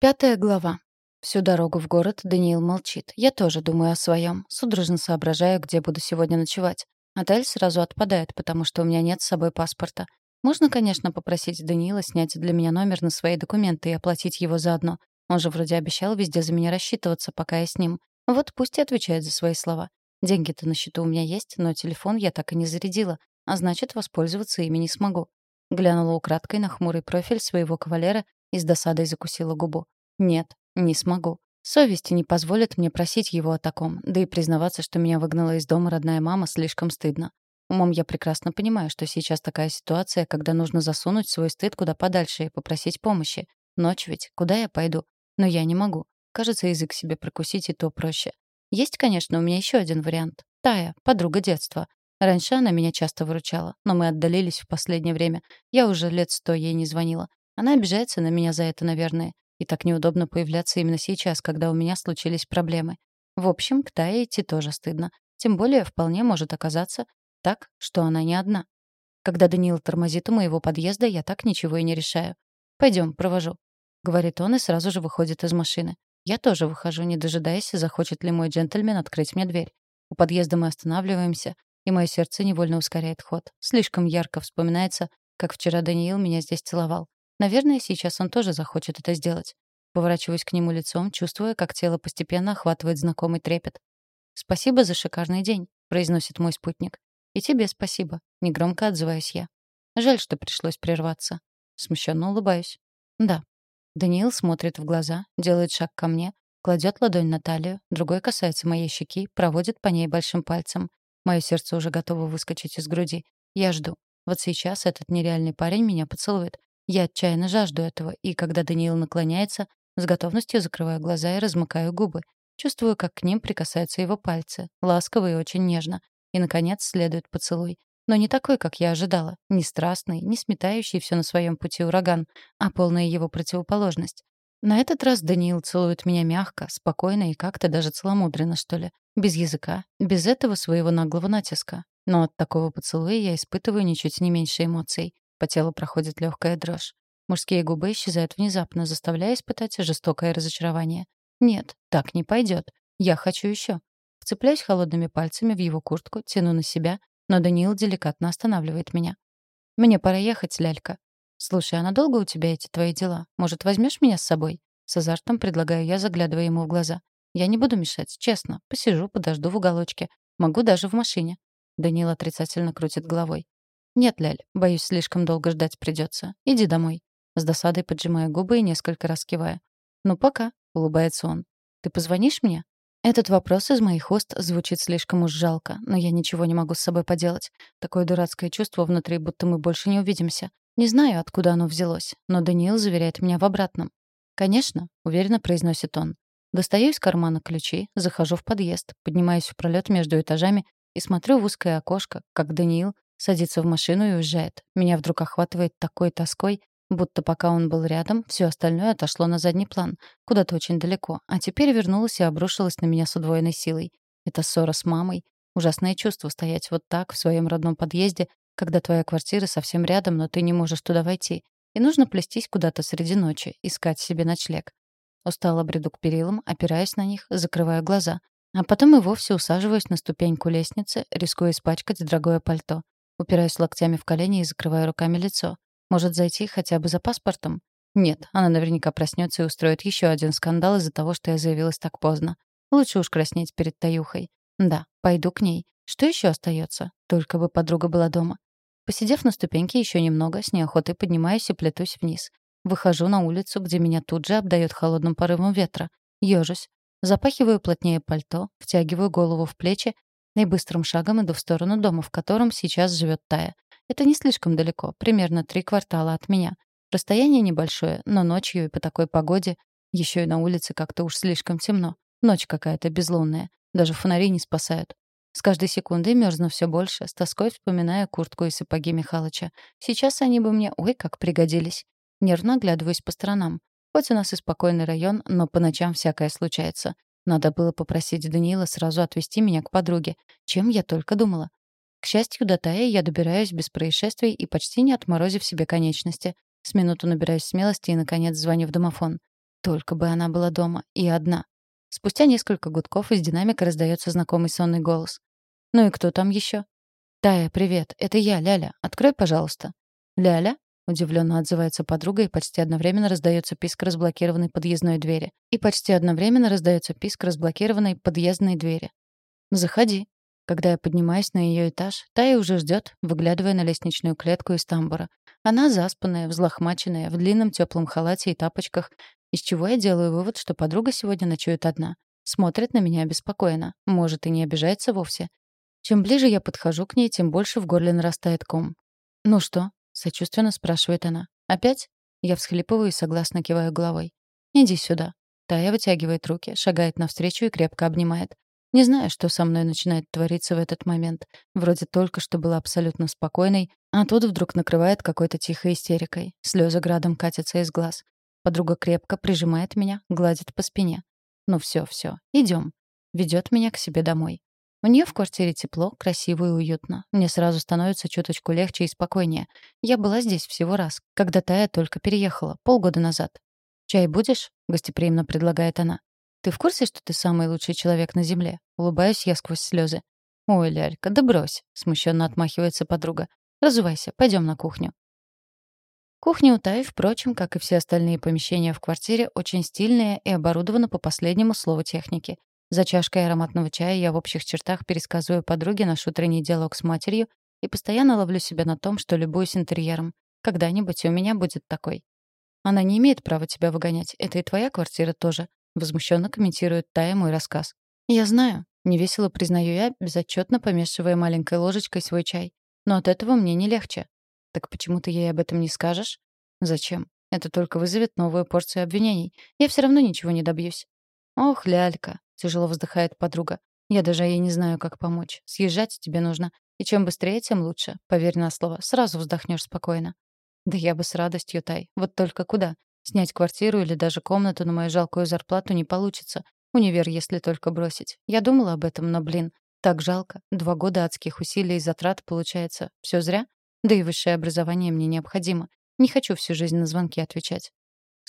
Пятая глава. Всю дорогу в город Даниил молчит. Я тоже думаю о своем, судорожно соображаю, где буду сегодня ночевать. Отель сразу отпадает, потому что у меня нет с собой паспорта. Можно, конечно, попросить Даниила снять для меня номер на свои документы и оплатить его заодно. Он же вроде обещал везде за меня рассчитываться, пока я с ним. Вот пусть и отвечает за свои слова. Деньги-то на счету у меня есть, но телефон я так и не зарядила, а значит, воспользоваться ими не смогу. Глянула украдкой на хмурый профиль своего кавалера и с досадой закусила губу. Нет, не смогу. Совесть не позволит мне просить его о таком, да и признаваться, что меня выгнала из дома родная мама, слишком стыдно. Умом я прекрасно понимаю, что сейчас такая ситуация, когда нужно засунуть свой стыд куда подальше и попросить помощи. Ночь ведь, куда я пойду? Но я не могу. Кажется, язык себе прокусить и то проще. Есть, конечно, у меня еще один вариант. Тая, подруга детства. Раньше она меня часто выручала, но мы отдалились в последнее время. Я уже лет сто ей не звонила. Она обижается на меня за это, наверное. И так неудобно появляться именно сейчас, когда у меня случились проблемы. В общем, к Тае идти тоже стыдно. Тем более, вполне может оказаться так, что она не одна. Когда Даниил тормозит у моего подъезда, я так ничего и не решаю. Пойдем, провожу», — говорит он и сразу же выходит из машины. Я тоже выхожу, не дожидаясь, захочет ли мой джентльмен открыть мне дверь. У подъезда мы останавливаемся, и мое сердце невольно ускоряет ход. Слишком ярко вспоминается, как вчера Даниил меня здесь целовал. Наверное, сейчас он тоже захочет это сделать. Поворачиваюсь к нему лицом, чувствуя, как тело постепенно охватывает знакомый трепет. «Спасибо за шикарный день», — произносит мой спутник. «И тебе спасибо», — негромко отзываюсь я. Жаль, что пришлось прерваться. Смущенно улыбаюсь. «Да». Даниил смотрит в глаза, делает шаг ко мне, кладет ладонь на талию, другой касается моей щеки, проводит по ней большим пальцем. Мое сердце уже готово выскочить из груди. Я жду. Вот сейчас этот нереальный парень меня поцелует. Я отчаянно жажду этого, и когда Даниил наклоняется, с готовностью закрываю глаза и размыкаю губы. Чувствую, как к ним прикасаются его пальцы, ласково и очень нежно. И, наконец, следует поцелуй. Но не такой, как я ожидала. Не страстный, не сметающий все на своем пути ураган, а полная его противоположность. На этот раз Даниил целует меня мягко, спокойно и как-то даже целомудренно, что ли. Без языка, без этого своего наглого натиска. Но от такого поцелуя я испытываю ничуть не меньше эмоций. По телу проходит легкая дрожь. Мужские губы исчезают внезапно, заставляя испытать жестокое разочарование. Нет, так не пойдет. Я хочу еще. Вцепляюсь холодными пальцами в его куртку, тяну на себя, но Даниил деликатно останавливает меня. «Мне пора ехать, лялька», «Слушай, а надолго у тебя эти твои дела? Может, возьмешь меня с собой?» С азартом предлагаю я, заглядывая ему в глаза. «Я не буду мешать, честно. Посижу, подожду в уголочке. Могу даже в машине». Даниил отрицательно крутит головой. «Нет, Ляль, боюсь, слишком долго ждать придется. Иди домой». С досадой поджимая губы и несколько раз кивая. «Ну, пока», — улыбается он. «Ты позвонишь мне?» Этот вопрос из моих уст звучит слишком уж жалко, но я ничего не могу с собой поделать. Такое дурацкое чувство внутри, будто мы больше не увидимся. Не знаю, откуда оно взялось, но Даниил заверяет меня в обратном. «Конечно», — уверенно произносит он. Достаю из кармана ключи, захожу в подъезд, поднимаюсь в пролет между этажами и смотрю в узкое окошко, как Даниил садится в машину и уезжает. Меня вдруг охватывает такой тоской, будто пока он был рядом, все остальное отошло на задний план, куда-то очень далеко, а теперь вернулось и обрушилось на меня с удвоенной силой. Это ссора с мамой. Ужасное чувство стоять вот так в своем родном подъезде когда твоя квартира совсем рядом, но ты не можешь туда войти, и нужно плестись куда-то среди ночи, искать себе ночлег. Устало бреду к перилам, опираясь на них, закрывая глаза. А потом и вовсе усаживаюсь на ступеньку лестницы, рискуя испачкать дорогое пальто. Упираюсь локтями в колени и закрываю руками лицо. Может зайти хотя бы за паспортом? Нет, она наверняка проснется и устроит еще один скандал из-за того, что я заявилась так поздно. Лучше уж краснеть перед Таюхой. Да, пойду к ней. Что еще остается? Только бы подруга была дома. Посидев на ступеньке еще немного, с неохотой поднимаюсь и плетусь вниз. Выхожу на улицу, где меня тут же обдает холодным порывом ветра. Ёжусь. Запахиваю плотнее пальто, втягиваю голову в плечи и быстрым шагом иду в сторону дома, в котором сейчас живет Тая. Это не слишком далеко, примерно три квартала от меня. Расстояние небольшое, но ночью и по такой погоде, еще и на улице как-то уж слишком темно. Ночь какая-то безлунная. Даже фонари не спасают. С каждой секундой мерзну все больше, с тоской вспоминая куртку и сапоги Михалыча. Сейчас они бы мне, ой, как пригодились. Нервно оглядываюсь по сторонам. Хоть у нас и спокойный район, но по ночам всякое случается. Надо было попросить Даниила сразу отвезти меня к подруге. Чем я только думала. К счастью, до Таи я добираюсь без происшествий и почти не отморозив себе конечности. С минуту набираюсь смелости и, наконец, звоню в домофон. Только бы она была дома. И одна. Спустя несколько гудков из динамика раздается знакомый сонный голос. «Ну и кто там еще?» «Тая, привет. Это я, Ляля. Открой, пожалуйста». «Ляля?» — удивленно отзывается подруга, и почти одновременно раздается писк разблокированной подъездной двери. И почти одновременно раздается писк разблокированной подъездной двери. «Заходи». Когда я поднимаюсь на ее этаж, Тая уже ждет, выглядывая на лестничную клетку из тамбура. Она заспанная, взлохмаченная, в длинном теплом халате и тапочках, из чего я делаю вывод, что подруга сегодня ночует одна. Смотрит на меня обеспокоенно. Может, и не обижается вовсе. Чем ближе я подхожу к ней, тем больше в горле нарастает ком. «Ну что?» — сочувственно спрашивает она. «Опять?» Я всхлипываю и согласно киваю головой. «Иди сюда». Тая вытягивает руки, шагает навстречу и крепко обнимает. Не знаю, что со мной начинает твориться в этот момент. Вроде только что была абсолютно спокойной, а тут вдруг накрывает какой-то тихой истерикой. Слезы градом катятся из глаз. Подруга крепко прижимает меня, гладит по спине. Ну все, все, идем. Ведет меня к себе домой. У нее в квартире тепло, красиво и уютно. Мне сразу становится чуточку легче и спокойнее. Я была здесь всего раз, когда Тая только переехала, полгода назад. «Чай будешь?» — гостеприимно предлагает она. «Ты в курсе, что ты самый лучший человек на Земле?» Улыбаюсь я сквозь слезы. «Ой, Лялька, да брось!» — смущенно отмахивается подруга. «Разувайся, пойдем на кухню». Кухня у Таи, впрочем, как и все остальные помещения в квартире, очень стильная и оборудована по последнему слову техники. За чашкой ароматного чая я в общих чертах пересказываю подруге наш утренний диалог с матерью и постоянно ловлю себя на том, что любуюсь интерьером. Когда-нибудь у меня будет такой. Она не имеет права тебя выгонять. Это и твоя квартира тоже. Возмущенно комментирует Тая мой рассказ. «Я знаю», — невесело признаю я, безотчетно помешивая маленькой ложечкой свой чай. «Но от этого мне не легче». «Так почему ты ей об этом не скажешь?» «Зачем? Это только вызовет новую порцию обвинений. Я все равно ничего не добьюсь». «Ох, лялька», — тяжело вздыхает подруга. «Я даже ей не знаю, как помочь. Съезжать тебе нужно. И чем быстрее, тем лучше. Поверь на слово, сразу вздохнешь спокойно». «Да я бы с радостью, Тай. Вот только куда? Снять квартиру или даже комнату на мою жалкую зарплату не получится. Универ, если только бросить. Я думала об этом, но, блин, так жалко. Два года адских усилий и затрат, получается. Все зря? Да и высшее образование мне необходимо. Не хочу всю жизнь на звонки отвечать.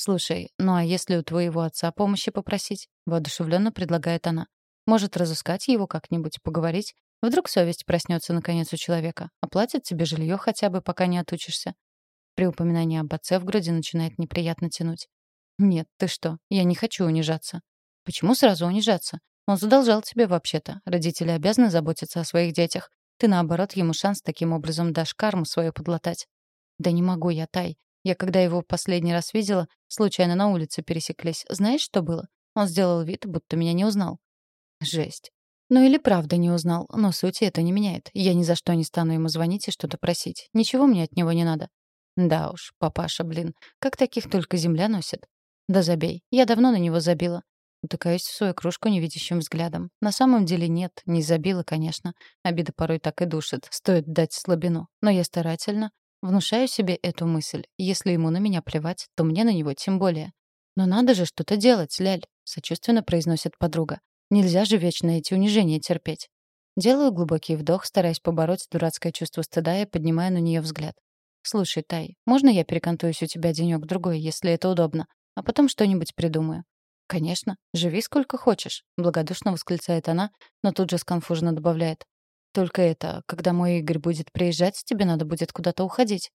«Слушай, ну а если у твоего отца помощи попросить?» — воодушевленно предлагает она. «Может, разыскать его как-нибудь, поговорить? Вдруг совесть проснется наконец у человека. Оплатит тебе жилье хотя бы, пока не отучишься. При упоминании об отце в груди начинает неприятно тянуть. «Нет, ты что? Я не хочу унижаться». «Почему сразу унижаться? Он задолжал тебе вообще-то. Родители обязаны заботиться о своих детях. Ты, наоборот, ему шанс таким образом дашь карму свою подлатать». «Да не могу я, Тай. Я, когда его последний раз видела, случайно на улице пересеклись. Знаешь, что было? Он сделал вид, будто меня не узнал». «Жесть. Ну или правда не узнал, но сути это не меняет. Я ни за что не стану ему звонить и что-то просить. Ничего мне от него не надо. Да уж, папаша, блин, как таких только земля носит. Да забей, я давно на него забила. Утыкаюсь в свою кружку невидящим взглядом. На самом деле нет, не забила, конечно. Обида порой так и душит, стоит дать слабину. Но я старательно внушаю себе эту мысль. Если ему на меня плевать, то мне на него тем более. «Но надо же что-то делать, Ляль», — сочувственно произносит подруга. «Нельзя же вечно эти унижения терпеть». Делаю глубокий вдох, стараясь побороть дурацкое чувство стыда и поднимая на нее взгляд. «Слушай, Тай, можно я перекантуюсь у тебя денёк-другой, если это удобно, а потом что-нибудь придумаю?» «Конечно, живи сколько хочешь», — благодушно восклицает она, но тут же сконфуженно добавляет. «Только это, когда мой Игорь будет приезжать, тебе надо будет куда-то уходить».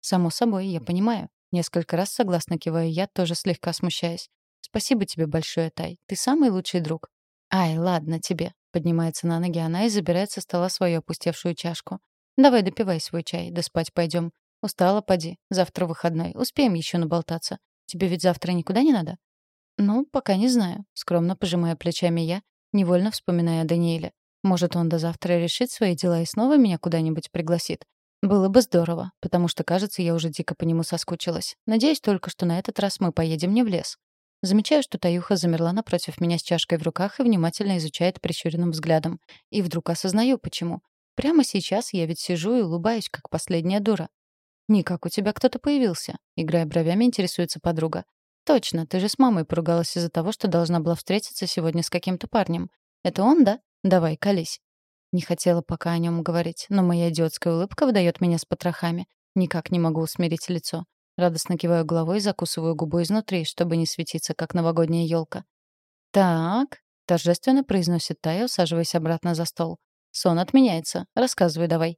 «Само собой, я понимаю». Несколько раз согласно киваю я, тоже слегка смущаясь. «Спасибо тебе большое, Тай. Ты самый лучший друг». «Ай, ладно тебе». Поднимается на ноги она и забирает со стола свою опустевшую чашку. «Давай допивай свой чай, да спать пойдем. Устала, поди. Завтра выходной. Успеем еще наболтаться. Тебе ведь завтра никуда не надо? Ну, пока не знаю. Скромно пожимая плечами я, невольно вспоминая о Данииле. Может, он до завтра решит свои дела и снова меня куда-нибудь пригласит. Было бы здорово, потому что, кажется, я уже дико по нему соскучилась. Надеюсь только, что на этот раз мы поедем не в лес. Замечаю, что Таюха замерла напротив меня с чашкой в руках и внимательно изучает прищуренным взглядом. И вдруг осознаю, почему. Прямо сейчас я ведь сижу и улыбаюсь, как последняя дура. «Никак у тебя кто-то появился», — играя бровями, интересуется подруга. «Точно, ты же с мамой поругалась из-за того, что должна была встретиться сегодня с каким-то парнем. Это он, да? Давай, колись». Не хотела пока о нем говорить, но моя идиотская улыбка выдает меня с потрохами. Никак не могу усмирить лицо. Радостно киваю головой закусываю губу изнутри, чтобы не светиться, как новогодняя елка. «Так», — торжественно произносит Тая, усаживаясь обратно за стол. «Сон отменяется. Рассказывай давай».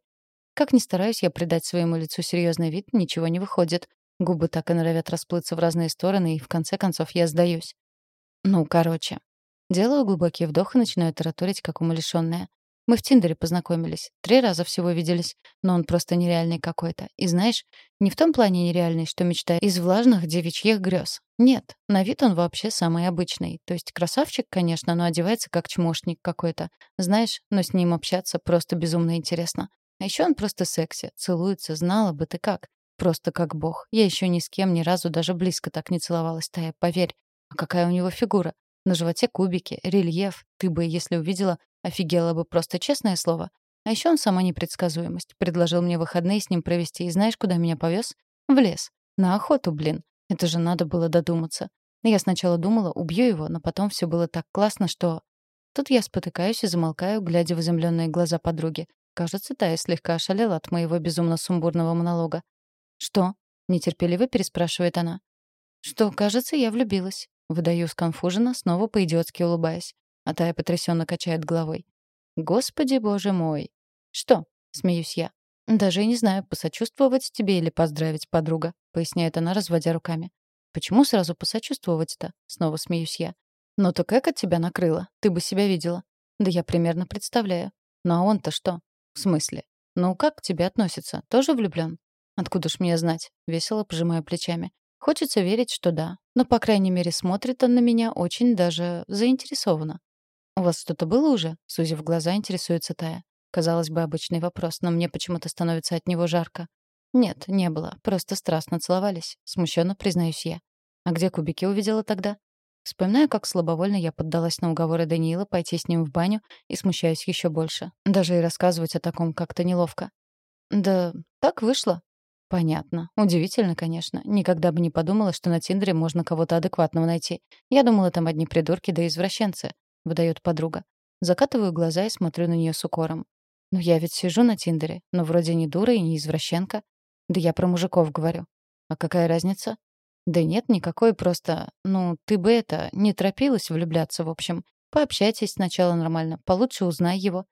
Как ни стараюсь я придать своему лицу серьезный вид, ничего не выходит. Губы так и норовят расплыться в разные стороны, и в конце концов я сдаюсь. Ну, короче. Делаю глубокий вдох и начинаю тараторить, как умалишённая. Мы в Тиндере познакомились. Три раза всего виделись. Но он просто нереальный какой-то. И знаешь, не в том плане нереальный, что мечта из влажных девичьих грез. Нет, на вид он вообще самый обычный. То есть красавчик, конечно, но одевается как чмошник какой-то. Знаешь, но с ним общаться просто безумно интересно. А еще он просто секси, целуется, знала бы ты как. Просто как бог. Я еще ни с кем ни разу даже близко так не целовалась, Тая, поверь. А какая у него фигура? На животе кубики, рельеф. Ты бы, если увидела, офигела бы просто честное слово. А еще он сама непредсказуемость. Предложил мне выходные с ним провести. И знаешь, куда меня повез? В лес. На охоту, блин. Это же надо было додуматься. Я сначала думала, убью его, но потом все было так классно, что... Тут я спотыкаюсь и замолкаю, глядя в изумленные глаза подруги. Кажется, Тая слегка ошалела от моего безумно сумбурного монолога. «Что?» — нетерпеливо переспрашивает она. «Что, кажется, я влюбилась». Выдаю сконфуженно, снова по-идиотски улыбаясь. А Тая потрясенно качает головой. «Господи, боже мой!» «Что?» — смеюсь я. «Даже и не знаю, посочувствовать тебе или поздравить, подруга», — поясняет она, разводя руками. «Почему сразу посочувствовать-то?» — снова смеюсь я. «Ну то как от тебя накрыло? Ты бы себя видела». «Да я примерно представляю. Ну а он-то что?» «В смысле? Ну как к тебе относится? Тоже влюблён?» «Откуда ж мне знать?» — весело пожимая плечами. Хочется верить, что да. Но, по крайней мере, смотрит он на меня очень даже заинтересованно. «У вас что-то было уже?» — сузив глаза, интересуется Тая. Казалось бы, обычный вопрос, но мне почему-то становится от него жарко. «Нет, не было. Просто страстно целовались», — смущенно признаюсь я. «А где кубики увидела тогда?» Вспоминаю, как слабовольно я поддалась на уговоры Даниила пойти с ним в баню и смущаюсь еще больше. Даже и рассказывать о таком как-то неловко. «Да так вышло», Понятно. Удивительно, конечно. Никогда бы не подумала, что на Тиндере можно кого-то адекватного найти. Я думала, там одни придурки да извращенцы, выдает подруга. Закатываю глаза и смотрю на нее с укором. Ну я ведь сижу на Тиндере, но вроде не дура и не извращенка. Да я про мужиков говорю. А какая разница? Да нет никакой, просто, ну, ты бы это, не торопилась влюбляться, в общем. Пообщайтесь сначала нормально, получше узнай его.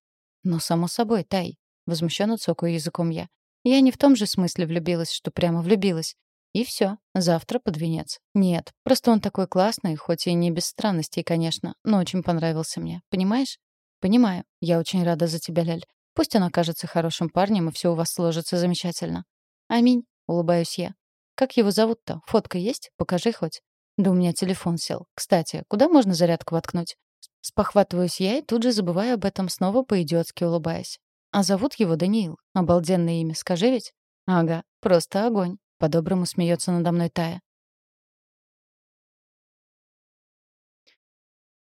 Но само собой, Тай, возмущенно цокаю языком я. Я не в том же смысле влюбилась, что прямо влюбилась. И все, завтра под венец. Нет, просто он такой классный, хоть и не без странностей, конечно, но очень понравился мне. Понимаешь? Понимаю. Я очень рада за тебя, Ляль. Пусть он окажется хорошим парнем, и все у вас сложится замечательно. Аминь, улыбаюсь я. Как его зовут-то? Фотка есть? Покажи хоть. Да у меня телефон сел. Кстати, куда можно зарядку воткнуть? Спохватываюсь я и тут же забываю об этом, снова по-идиотски улыбаясь. А зовут его Даниил. Обалденное имя, скажи ведь? Ага, просто огонь. По-доброму смеется надо мной Тая.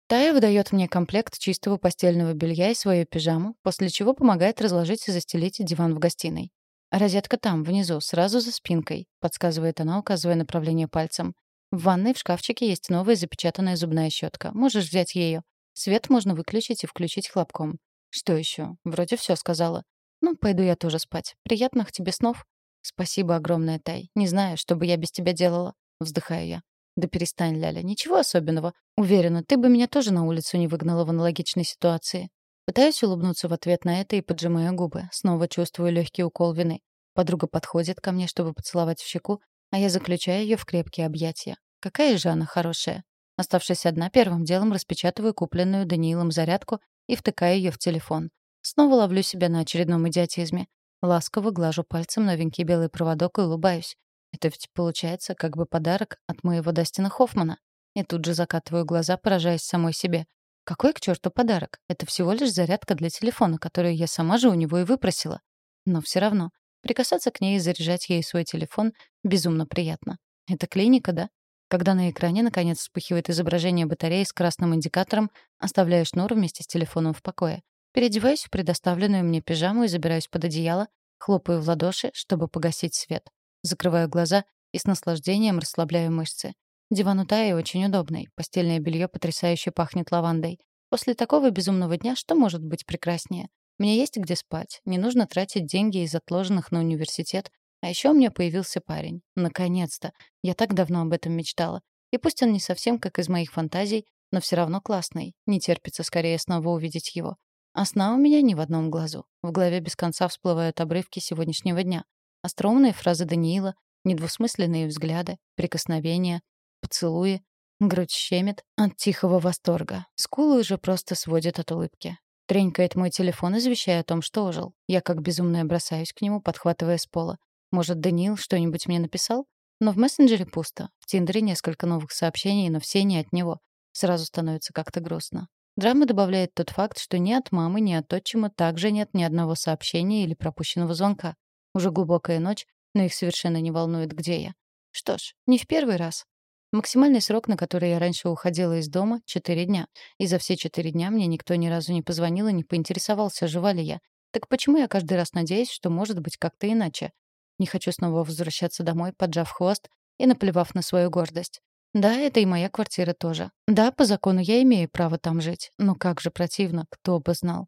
Тая выдает мне комплект чистого постельного белья и свою пижаму, после чего помогает разложить и застелить диван в гостиной. «Розетка там, внизу, сразу за спинкой», — подсказывает она, указывая направление пальцем. «В ванной в шкафчике есть новая запечатанная зубная щетка. Можешь взять ее. Свет можно выключить и включить хлопком. Что еще? Вроде все сказала. Ну, пойду я тоже спать. Приятных тебе снов. Спасибо огромное, Тай. Не знаю, что бы я без тебя делала. Вздыхаю я. Да перестань, Ляля, ничего особенного. Уверена, ты бы меня тоже на улицу не выгнала в аналогичной ситуации. Пытаюсь улыбнуться в ответ на это и поджимаю губы. Снова чувствую легкий укол вины. Подруга подходит ко мне, чтобы поцеловать в щеку, а я заключаю ее в крепкие объятия. Какая же она хорошая. Оставшись одна, первым делом распечатываю купленную Даниилом зарядку и втыкаю ее в телефон. Снова ловлю себя на очередном идиотизме. Ласково глажу пальцем новенький белый проводок и улыбаюсь. Это ведь получается как бы подарок от моего Дастина Хоффмана. И тут же закатываю глаза, поражаясь самой себе. Какой к черту подарок? Это всего лишь зарядка для телефона, которую я сама же у него и выпросила. Но все равно, прикасаться к ней и заряжать ей свой телефон безумно приятно. Это клиника, да? Когда на экране наконец вспыхивает изображение батареи с красным индикатором, оставляю шнур вместе с телефоном в покое. Переодеваюсь в предоставленную мне пижаму и забираюсь под одеяло, хлопаю в ладоши, чтобы погасить свет. Закрываю глаза и с наслаждением расслабляю мышцы. Диван у Таи очень удобный, постельное белье потрясающе пахнет лавандой. После такого безумного дня что может быть прекраснее? Мне есть где спать, не нужно тратить деньги из отложенных на университет, А еще у меня появился парень. Наконец-то. Я так давно об этом мечтала. И пусть он не совсем как из моих фантазий, но все равно классный. Не терпится скорее снова увидеть его. А сна у меня ни в одном глазу. В голове без конца всплывают обрывки сегодняшнего дня. Остроумные фразы Даниила, недвусмысленные взгляды, прикосновения, поцелуи. Грудь щемит от тихого восторга. Скулы уже просто сводят от улыбки. Тренькает мой телефон, извещая о том, что ожил. Я как безумная бросаюсь к нему, подхватывая с пола. Может, Даниил что-нибудь мне написал? Но в мессенджере пусто. В Тиндере несколько новых сообщений, но все не от него. Сразу становится как-то грустно. Драма добавляет тот факт, что ни от мамы, ни от отчима также нет ни одного сообщения или пропущенного звонка. Уже глубокая ночь, но их совершенно не волнует, где я. Что ж, не в первый раз. Максимальный срок, на который я раньше уходила из дома — четыре дня. И за все четыре дня мне никто ни разу не позвонил и не поинтересовался, жива ли я. Так почему я каждый раз надеюсь, что может быть как-то иначе? Не хочу снова возвращаться домой, поджав хвост и наплевав на свою гордость. Да, это и моя квартира тоже. Да, по закону я имею право там жить. Но как же противно, кто бы знал.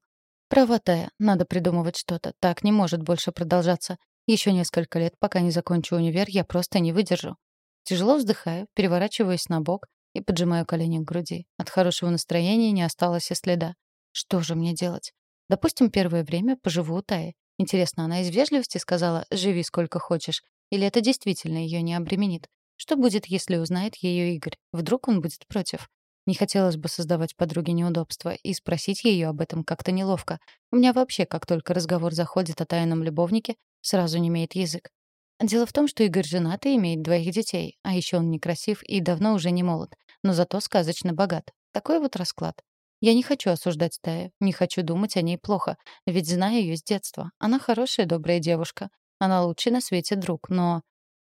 Права Тая, надо придумывать что-то. Так не может больше продолжаться. Еще несколько лет, пока не закончу универ, я просто не выдержу. Тяжело вздыхаю, переворачиваюсь на бок и поджимаю колени к груди. От хорошего настроения не осталось и следа. Что же мне делать? Допустим, первое время поживу у Таи. Интересно, она из вежливости сказала «живи сколько хочешь», или это действительно ее не обременит? Что будет, если узнает ее Игорь? Вдруг он будет против? Не хотелось бы создавать подруге неудобства, и спросить ее об этом как-то неловко. У меня вообще, как только разговор заходит о тайном любовнике, сразу не имеет язык. Дело в том, что Игорь женат и имеет двоих детей, а еще он некрасив и давно уже не молод, но зато сказочно богат. Такой вот расклад. Я не хочу осуждать Таю, не хочу думать о ней плохо, ведь знаю ее с детства. Она хорошая, добрая девушка. Она лучший на свете друг, но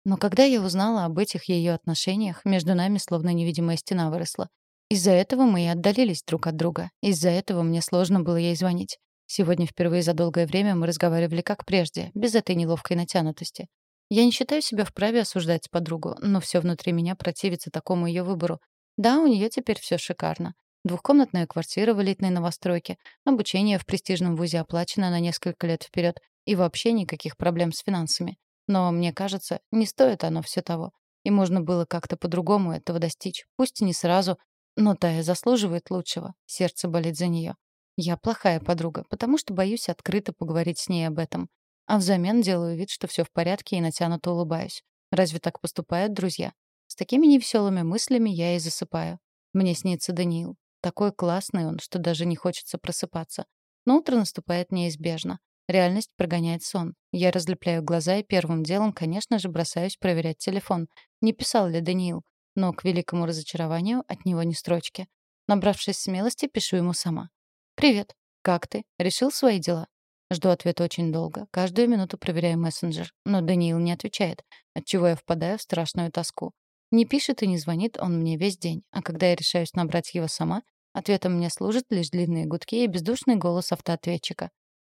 но когда я узнала об этих ее отношениях, между нами словно невидимая стена выросла. Из-за этого мы и отдалились друг от друга. Из-за этого мне сложно было ей звонить. Сегодня впервые за долгое время мы разговаривали как прежде, без этой неловкой натянутости. Я не считаю себя вправе осуждать подругу, но все внутри меня противится такому ее выбору. Да, у нее теперь все шикарно. Двухкомнатная квартира в элитной новостройке, обучение в престижном вузе оплачено на несколько лет вперед и вообще никаких проблем с финансами. Но, мне кажется, не стоит оно все того. И можно было как-то по-другому этого достичь. Пусть и не сразу, но Тая заслуживает лучшего. Сердце болит за нее. Я плохая подруга, потому что боюсь открыто поговорить с ней об этом. А взамен делаю вид, что все в порядке и натянуто улыбаюсь. Разве так поступают друзья? С такими невеселыми мыслями я и засыпаю. Мне снится Даниил. Такой классный он, что даже не хочется просыпаться. Но утро наступает неизбежно. Реальность прогоняет сон. Я разлепляю глаза и первым делом, конечно же, бросаюсь проверять телефон. Не писал ли Даниил? Но, к великому разочарованию, от него ни строчки. Набравшись смелости, пишу ему сама. «Привет. Как ты? Решил свои дела?» Жду ответа очень долго. Каждую минуту проверяю мессенджер. Но Даниил не отвечает, отчего я впадаю в страшную тоску. Не пишет и не звонит он мне весь день. А когда я решаюсь набрать его сама, ответом мне служат лишь длинные гудки и бездушный голос автоответчика.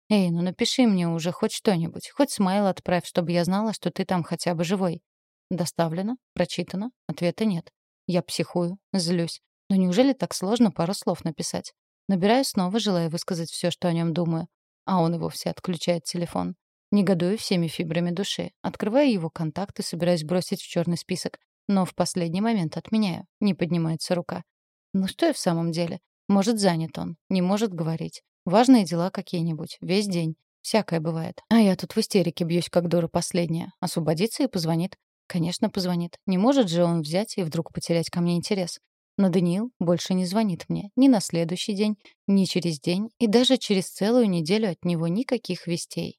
«Эй, ну напиши мне уже хоть что-нибудь. Хоть смайл отправь, чтобы я знала, что ты там хотя бы живой». Доставлено? Прочитано? Ответа нет. Я психую, злюсь. Но неужели так сложно пару слов написать? Набираю снова, желая высказать все, что о нем думаю. А он и вовсе отключает телефон. Негодую всеми фибрами души. Открываю его контакты, собираюсь бросить в черный список. Но в последний момент отменяю. Не поднимается рука. Ну что я в самом деле? Может, занят он. Не может говорить. Важные дела какие-нибудь. Весь день. Всякое бывает. А я тут в истерике бьюсь, как дура последняя. Освободится и позвонит. Конечно, позвонит. Не может же он взять и вдруг потерять ко мне интерес. Но Даниил больше не звонит мне ни на следующий день, ни через день, и даже через целую неделю от него никаких вестей.